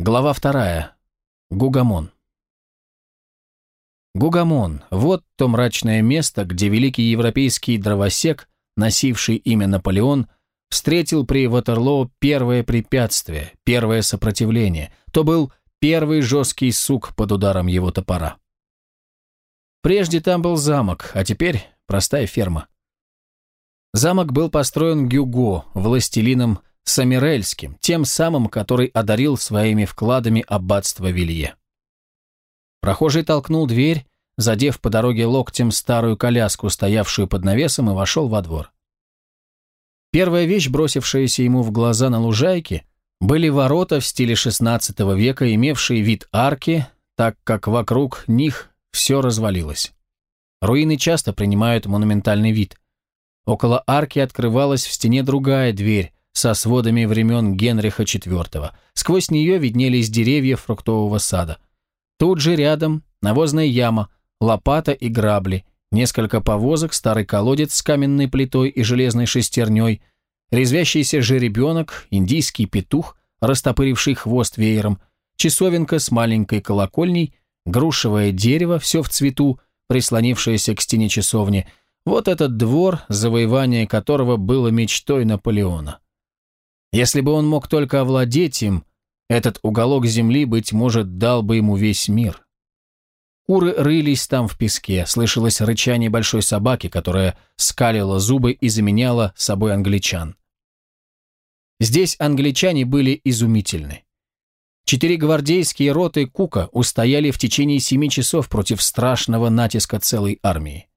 Глава вторая. Гугамон. Гугамон – вот то мрачное место, где великий европейский дровосек, носивший имя Наполеон, встретил при Ватерлоо первое препятствие, первое сопротивление. То был первый жесткий сук под ударом его топора. Прежде там был замок, а теперь простая ферма. Замок был построен Гюго, властелином Самирельским, тем самым, который одарил своими вкладами аббатство Вилье. Прохожий толкнул дверь, задев по дороге локтем старую коляску, стоявшую под навесом, и вошел во двор. Первая вещь, бросившаяся ему в глаза на лужайке, были ворота в стиле XVI века, имевшие вид арки, так как вокруг них все развалилось. Руины часто принимают монументальный вид. Около арки открывалась в стене другая дверь, со сводами времен Генриха IV. Сквозь нее виднелись деревья фруктового сада. Тут же рядом навозная яма, лопата и грабли, несколько повозок, старый колодец с каменной плитой и железной шестерней, резвящийся жеребенок, индийский петух, растопыривший хвост веером, часовенка с маленькой колокольней, грушевое дерево, все в цвету, прислонившееся к стене часовни. Вот этот двор, завоевание которого было мечтой Наполеона. Если бы он мог только овладеть им, этот уголок земли, быть может, дал бы ему весь мир. Куры рылись там в песке, слышалось рычание большой собаки, которая скалила зубы и заменяла собой англичан. Здесь англичане были изумительны. Четыре гвардейские роты Кука устояли в течение семи часов против страшного натиска целой армии.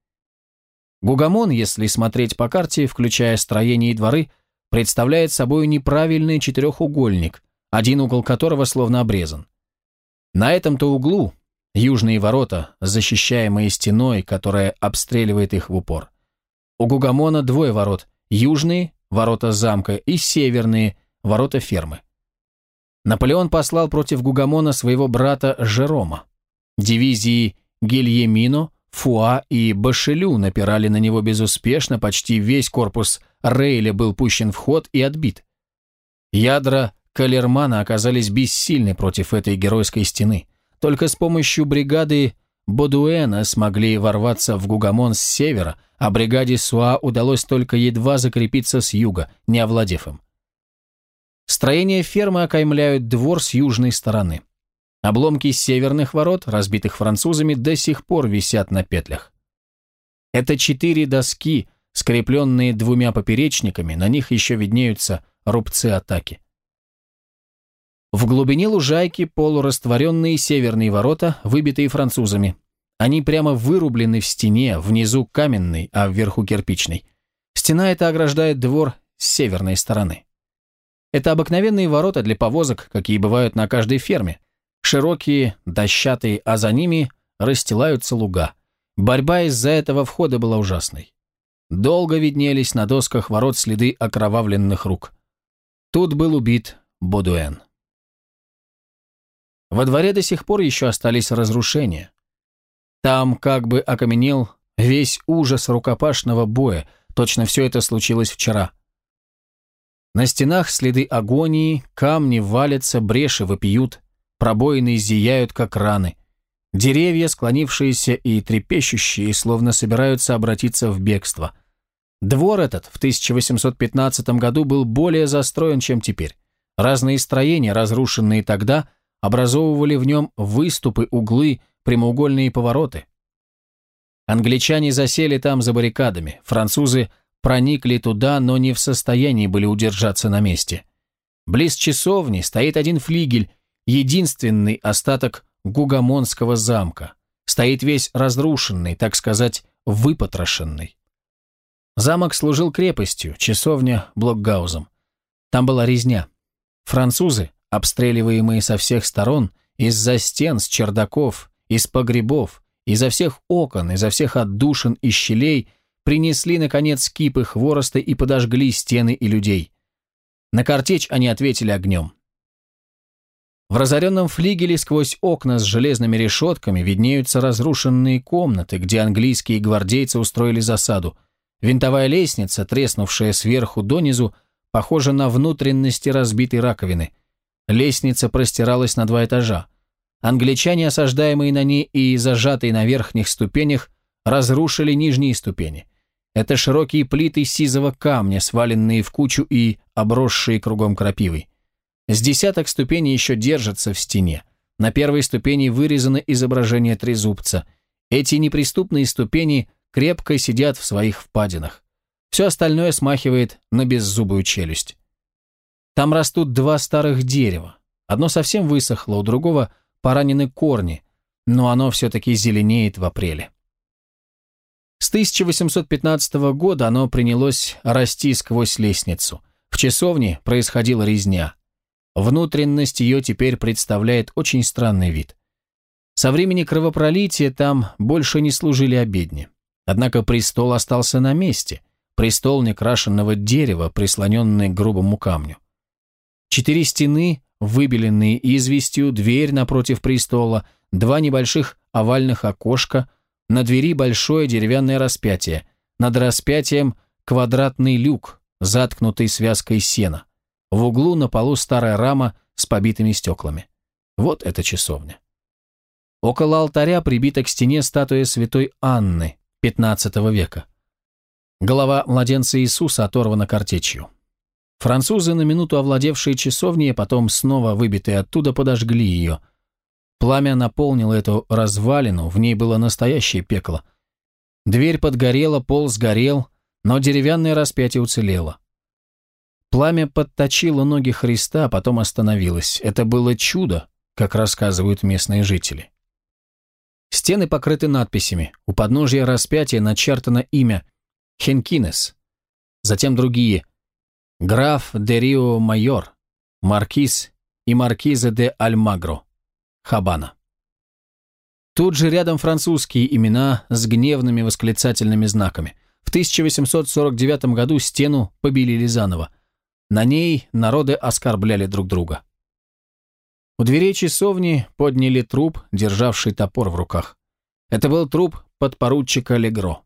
Гугамон, если смотреть по карте, включая строение и дворы, представляет собой неправильный четырехугольник, один угол которого словно обрезан. На этом-то углу южные ворота, защищаемые стеной, которая обстреливает их в упор. У Гугамона двое ворот – южные, ворота замка, и северные, ворота фермы. Наполеон послал против Гугамона своего брата Жерома. Дивизии Гильемино, Фуа и Башелю напирали на него безуспешно, почти весь корпус Рейля был пущен в ход и отбит. Ядра Калермана оказались бессильны против этой геройской стены. Только с помощью бригады Бодуэна смогли ворваться в Гугамон с севера, а бригаде Суа удалось только едва закрепиться с юга, не овладев им. Строения фермы окаймляют двор с южной стороны. Обломки северных ворот, разбитых французами, до сих пор висят на петлях. Это четыре доски, скрепленные двумя поперечниками, на них еще виднеются рубцы атаки. В глубине лужайки полурастворенные северные ворота, выбитые французами. Они прямо вырублены в стене, внизу каменной, а вверху кирпичной. Стена эта ограждает двор с северной стороны. Это обыкновенные ворота для повозок, какие бывают на каждой ферме. Широкие, дощатые, а за ними расстилаются луга. Борьба из-за этого входа была ужасной. Долго виднелись на досках ворот следы окровавленных рук. Тут был убит Бодуэн. Во дворе до сих пор еще остались разрушения. Там как бы окаменел весь ужас рукопашного боя, точно все это случилось вчера. На стенах следы агонии, камни валятся, бреши вопиют, пробоины зияют, как раны. Деревья, склонившиеся и трепещущие, словно собираются обратиться в бегство. Двор этот в 1815 году был более застроен, чем теперь. Разные строения, разрушенные тогда, образовывали в нем выступы, углы, прямоугольные повороты. Англичане засели там за баррикадами, французы проникли туда, но не в состоянии были удержаться на месте. Близ часовни стоит один флигель, единственный остаток Гугамонского замка. Стоит весь разрушенный, так сказать, выпотрошенный. Замок служил крепостью, часовня – блокгаузом. Там была резня. Французы, обстреливаемые со всех сторон, из-за стен, с чердаков, из погребов, изо всех окон, изо всех отдушин и щелей, принесли, наконец, кипы хвороста и подожгли стены и людей. На картечь они ответили огнем. В разоренном флигеле сквозь окна с железными решетками виднеются разрушенные комнаты, где английские гвардейцы устроили засаду. Винтовая лестница, треснувшая сверху донизу, похожа на внутренности разбитой раковины. Лестница простиралась на два этажа. Англичане, осаждаемые на ней и зажатые на верхних ступенях, разрушили нижние ступени. Это широкие плиты сизого камня, сваленные в кучу и обросшие кругом крапивой. С десяток ступеней еще держатся в стене. На первой ступени вырезано изображение трезубца. Эти неприступные ступени крепко сидят в своих впадинах. Все остальное смахивает на беззубую челюсть. Там растут два старых дерева. Одно совсем высохло, у другого поранены корни, но оно все-таки зеленеет в апреле. С 1815 года оно принялось расти сквозь лестницу. В часовне происходила резня. Внутренность ее теперь представляет очень странный вид. Со времени кровопролития там больше не служили обедни. Однако престол остался на месте. Престол некрашенного дерева, прислоненный к грубому камню. Четыре стены, выбеленные известью, дверь напротив престола, два небольших овальных окошка, на двери большое деревянное распятие, над распятием квадратный люк, заткнутый связкой сена. В углу на полу старая рама с побитыми стеклами. Вот эта часовня. Около алтаря прибита к стене статуя святой Анны XV века. Голова младенца Иисуса оторвана картечью. Французы, на минуту овладевшие часовней, а потом снова выбитые оттуда, подожгли ее. Пламя наполнило эту развалину, в ней было настоящее пекло. Дверь подгорела, пол сгорел, но деревянное распятие уцелело. Пламя подточило ноги Христа, а потом остановилось. Это было чудо, как рассказывают местные жители. Стены покрыты надписями. У подножия распятия начертано имя Хенкинес. Затем другие. Граф де Рио Майор, Маркиз и Маркиза де Альмагро. Хабана. Тут же рядом французские имена с гневными восклицательными знаками. В 1849 году стену побелили заново. На ней народы оскорбляли друг друга. У дверей часовни подняли труп, державший топор в руках. Это был труп подпоручика Легро.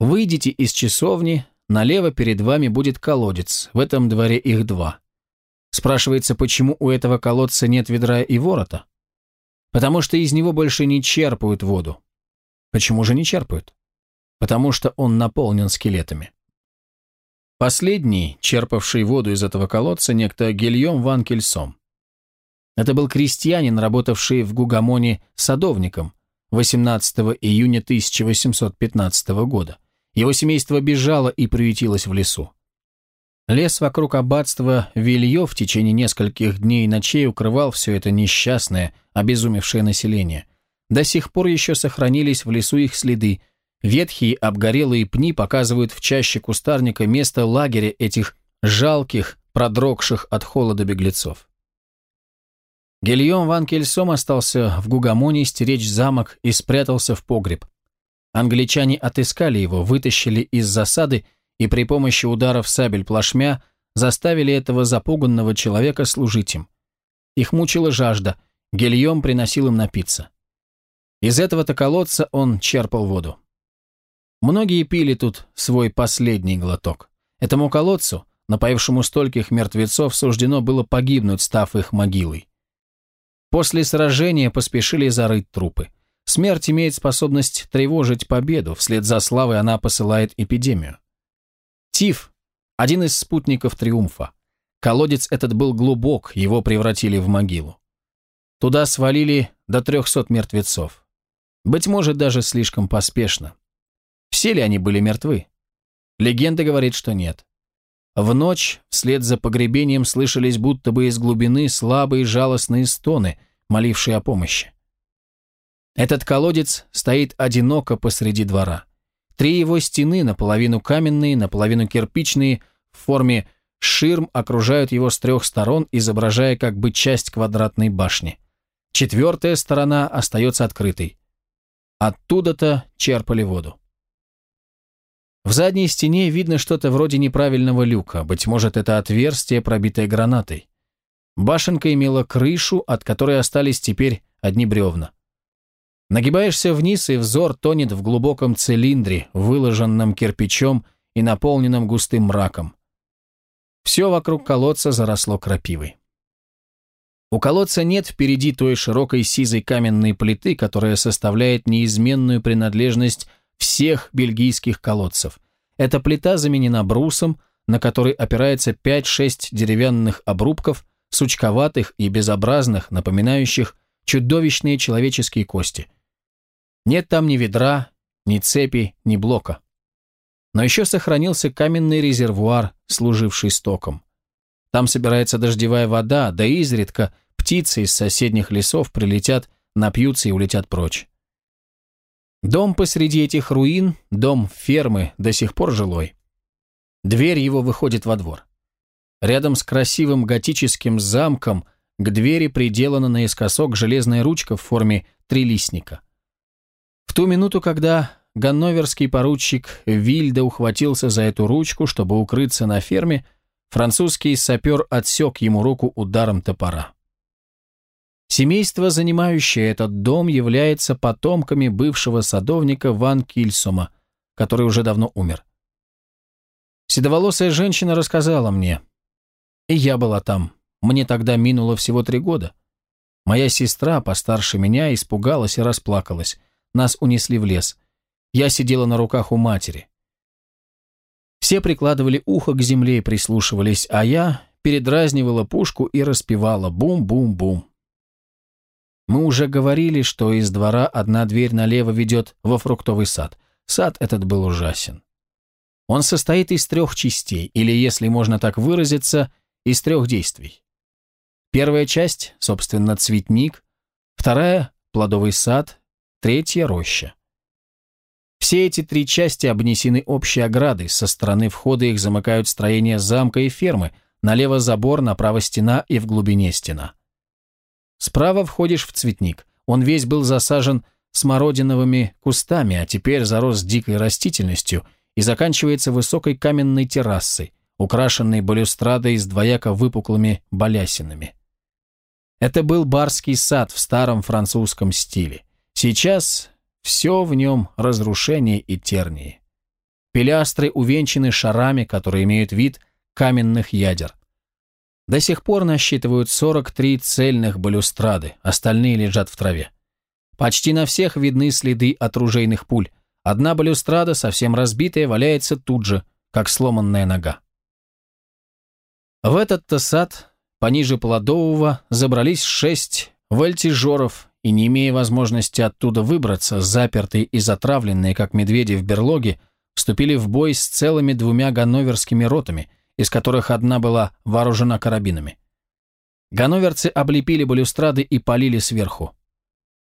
Выйдите из часовни, налево перед вами будет колодец, в этом дворе их два. Спрашивается, почему у этого колодца нет ведра и ворота? Потому что из него больше не черпают воду. Почему же не черпают? Потому что он наполнен скелетами. Последний, черпавший воду из этого колодца, некто Гильем Ван Кельсом. Это был крестьянин, работавший в Гугамоне садовником 18 июня 1815 года. Его семейство бежало и приютилось в лесу. Лес вокруг аббатства Вильё в течение нескольких дней и ночей укрывал все это несчастное, обезумевшее население. До сих пор еще сохранились в лесу их следы. Ветхие обгорелые пни показывают в чаще кустарника место лагеря этих жалких, продрогших от холода беглецов. Гильем Ван Кельсом остался в Гугамоне стеречь замок и спрятался в погреб. Англичане отыскали его, вытащили из засады и при помощи ударов сабель плашмя заставили этого запуганного человека служить им. Их мучила жажда, Гильем приносил им напиться. Из этого-то колодца он черпал воду. Многие пили тут свой последний глоток. Этому колодцу, напоившему стольких мертвецов, суждено было погибнуть, став их могилой. После сражения поспешили зарыть трупы. Смерть имеет способность тревожить победу, вслед за славой она посылает эпидемию. Тиф – один из спутников триумфа. Колодец этот был глубок, его превратили в могилу. Туда свалили до трехсот мертвецов. Быть может, даже слишком поспешно. Все ли они были мертвы? Легенда говорит, что нет. В ночь, вслед за погребением, слышались будто бы из глубины слабые жалостные стоны, молившие о помощи. Этот колодец стоит одиноко посреди двора. Три его стены, наполовину каменные, наполовину кирпичные, в форме ширм окружают его с трех сторон, изображая как бы часть квадратной башни. Четвертая сторона остается открытой. Оттуда-то черпали воду. В задней стене видно что-то вроде неправильного люка, быть может, это отверстие, пробитое гранатой. Башенка имела крышу, от которой остались теперь одни бревна. Нагибаешься вниз, и взор тонет в глубоком цилиндре, выложенном кирпичом и наполненном густым мраком. Все вокруг колодца заросло крапивой. У колодца нет впереди той широкой сизой каменной плиты, которая составляет неизменную принадлежность всех бельгийских колодцев. Эта плита заменена брусом, на который опирается 5-6 деревянных обрубков, сучковатых и безобразных, напоминающих чудовищные человеческие кости. Нет там ни ведра, ни цепи, ни блока. Но еще сохранился каменный резервуар, служивший стоком. Там собирается дождевая вода, да изредка птицы из соседних лесов прилетят, напьются и улетят прочь. Дом посреди этих руин, дом фермы, до сих пор жилой. Дверь его выходит во двор. Рядом с красивым готическим замком к двери приделана наискосок железная ручка в форме трилистника. В ту минуту, когда ганноверский поручик Вильда ухватился за эту ручку, чтобы укрыться на ферме, французский сапер отсек ему руку ударом топора. Семейство, занимающее этот дом, является потомками бывшего садовника Ван Кильсома, который уже давно умер. Седоволосая женщина рассказала мне. И я была там. Мне тогда минуло всего три года. Моя сестра, постарше меня, испугалась и расплакалась. Нас унесли в лес. Я сидела на руках у матери. Все прикладывали ухо к земле и прислушивались, а я передразнивала пушку и распевала «бум-бум-бум». Мы уже говорили, что из двора одна дверь налево ведет во фруктовый сад. Сад этот был ужасен. Он состоит из трех частей, или, если можно так выразиться, из трех действий. Первая часть, собственно, цветник, вторая – плодовый сад, третья – роща. Все эти три части обнесены общей оградой, со стороны входа их замыкают строения замка и фермы, налево забор, направо стена и в глубине стена. Справа входишь в цветник. Он весь был засажен смородиновыми кустами, а теперь зарос дикой растительностью и заканчивается высокой каменной террасой, украшенной балюстрадой с двояко выпуклыми балясинами. Это был барский сад в старом французском стиле. Сейчас все в нем разрушение и тернии. Пилястры увенчаны шарами, которые имеют вид каменных ядер. До сих пор насчитывают 43 цельных балюстрады, остальные лежат в траве. Почти на всех видны следы от ружейных пуль. Одна балюстрада, совсем разбитая, валяется тут же, как сломанная нога. В этот-то сад, пониже Плодового, забрались шесть вольтижеров и, не имея возможности оттуда выбраться, запертые и затравленные, как медведи в берлоге, вступили в бой с целыми двумя ганноверскими ротами – из которых одна была вооружена карабинами. Ганноверцы облепили балюстрады и полили сверху.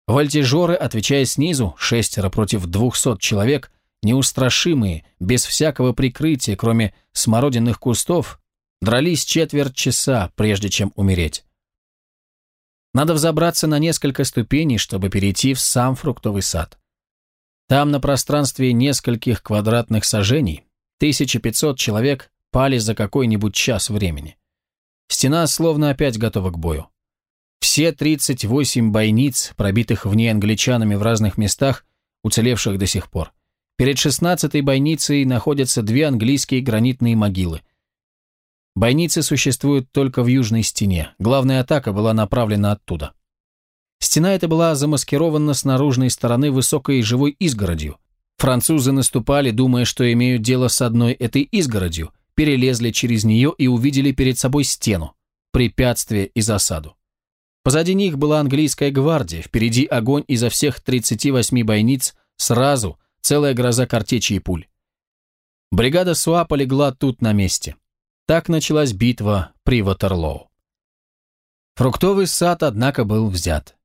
Вольтежеры, отвечая снизу, шестеро против двухсот человек, неустрашимые, без всякого прикрытия, кроме смородинных кустов, дрались четверть часа, прежде чем умереть. Надо взобраться на несколько ступеней, чтобы перейти в сам фруктовый сад. Там на пространстве нескольких квадратных сажений 1500 человек пали за какой-нибудь час времени. Стена словно опять готова к бою. Все 38 бойниц, пробитых в ней англичанами в разных местах, уцелевших до сих пор. Перед 16-й бойницей находятся две английские гранитные могилы. Бойницы существуют только в южной стене. Главная атака была направлена оттуда. Стена эта была замаскирована с наружной стороны высокой живой изгородью. Французы наступали, думая, что имеют дело с одной этой изгородью, перелезли через нее и увидели перед собой стену, препятствие и засаду. Позади них была английская гвардия, впереди огонь изо всех 38 бойниц, сразу целая гроза картечи и пуль. Бригада Суа полегла тут на месте. Так началась битва при Ватерлоу. Фруктовый сад, однако, был взят.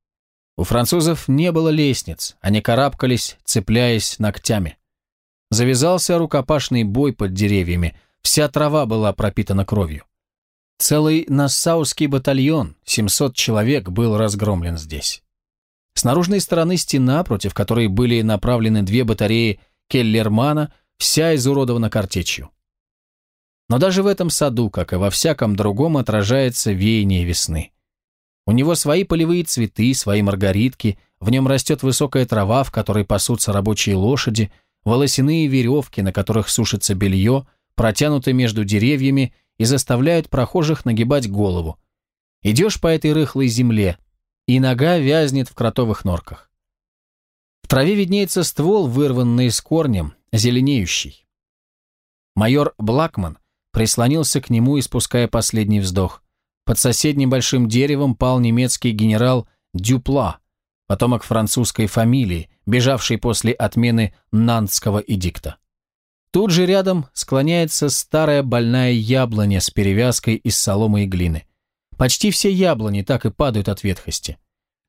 У французов не было лестниц, они карабкались, цепляясь ногтями. Завязался рукопашный бой под деревьями, Вся трава была пропитана кровью. Целый нассауский батальон, 700 человек, был разгромлен здесь. С наружной стороны стена, против которой были направлены две батареи Келлермана, вся изуродована картечью. Но даже в этом саду, как и во всяком другом, отражается веяние весны. У него свои полевые цветы, свои маргаритки, в нем растет высокая трава, в которой пасутся рабочие лошади, волосяные веревки, на которых сушится белье, протянуты между деревьями и заставляют прохожих нагибать голову. Идешь по этой рыхлой земле, и нога вязнет в кротовых норках. В траве виднеется ствол, вырванный с корнем, зеленеющий. Майор Блакман прислонился к нему, испуская последний вздох. Под соседним большим деревом пал немецкий генерал Дюпла, потомок французской фамилии, бежавший после отмены Нантского эдикта. Тут же рядом склоняется старая больная яблоня с перевязкой из соломы и глины. Почти все яблони так и падают от ветхости.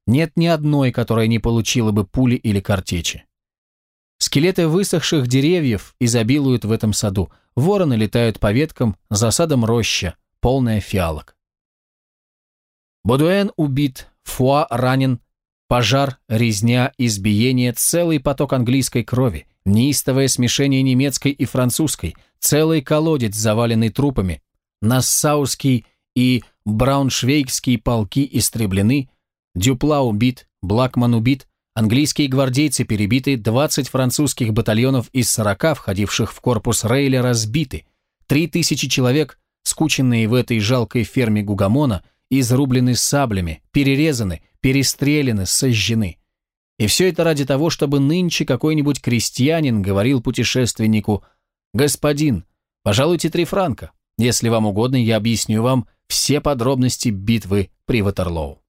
Нет ни одной, которая не получила бы пули или картечи. Скелеты высохших деревьев изобилуют в этом саду. Вороны летают по веткам, за садом роща, полная фиалок. Бодуэн убит, Фуа ранен, пожар, резня, избиение, целый поток английской крови, неистовое смешение немецкой и французской, целый колодец, заваленный трупами, Нассауский и Брауншвейгские полки истреблены, Дюпла убит, Блакман убит, английские гвардейцы перебиты, 20 французских батальонов из 40, входивших в корпус Рейля, разбиты, 3000 человек, скученные в этой жалкой ферме Гугамона, изрублены саблями, перерезаны, перестреляны, сожжены. И все это ради того, чтобы нынче какой-нибудь крестьянин говорил путешественнику «Господин, пожалуйте три франка. Если вам угодно, я объясню вам все подробности битвы при Ватерлоу».